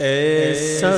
ایسا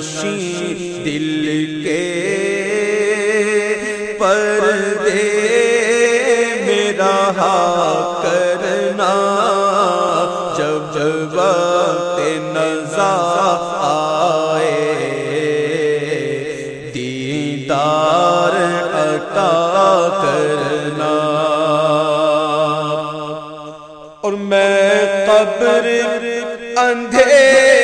پردہ دل کے پردے میرا ہا کرنا۔ جب وقت نزا آئے، دیدار عطا کرنا۔ اور میں قبر اندھیری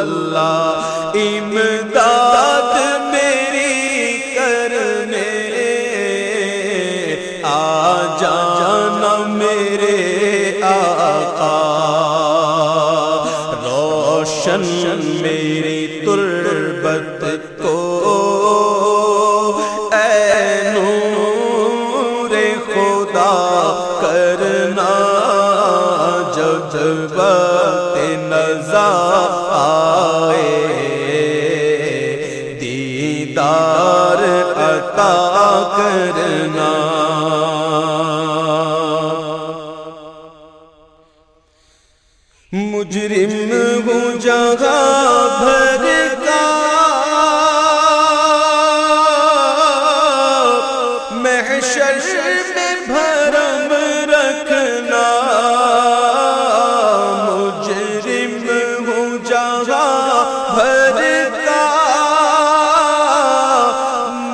اللہ امداد میری کرنے آ جانا میرے آقا روشن میرے کرنا۔ مجرم ہوں جگہ بھر کا۔ محشر میں بھرم رکھنا۔ مجرم ہوں جگہ بھر کا۔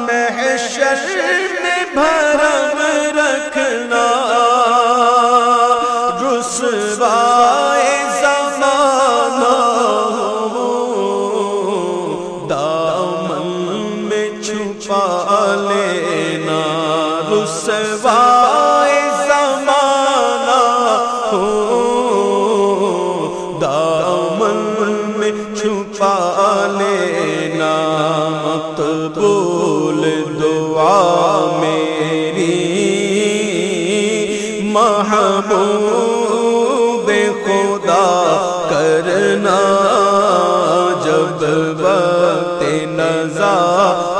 محشر بھرم رکھنا۔ رسوائے زمانہ دامن میں چھپا لینا۔ رسوائے زمانہ دامن میں چھپا لینا۔ مقبول دعا۔ محبوب خدا کرنا جب وقت نزا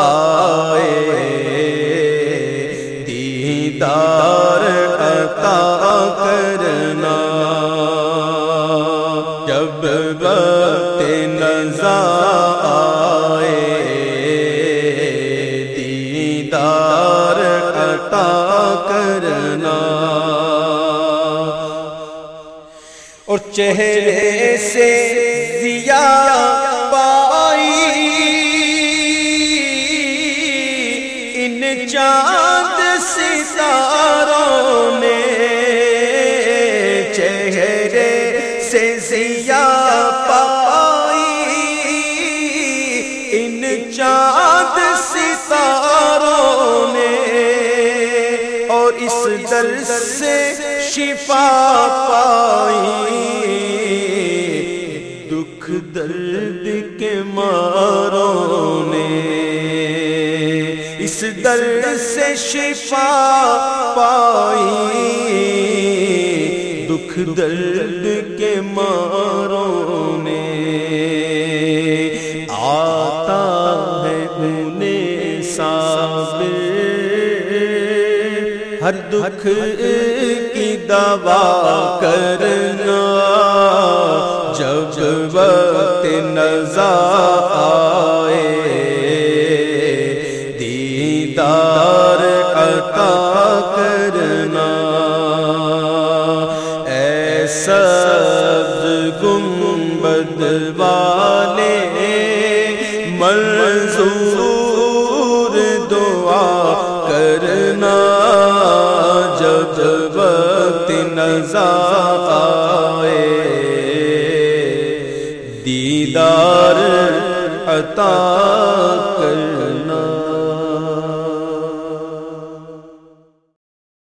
آئے۔ دیدار عطا کرنا جب وقت نظر چہرے سے ضیا پائی، ان چاند ستاروں نے چہرے سے ضیا پائی، ان چاند ستاروں نے اور اس دل سے شفا پائی، دکھ درد کے ماروں نے۔ اس درد سے شفا پائی، دکھ درد کے ماروں نے۔ آتا ہے انہیں صابر، ہر دکھ دوا کرنا جب وقت نظر آئے دیدار عطا کرنا۔ ایسا گنبد والے نظر آئے دیدار عطا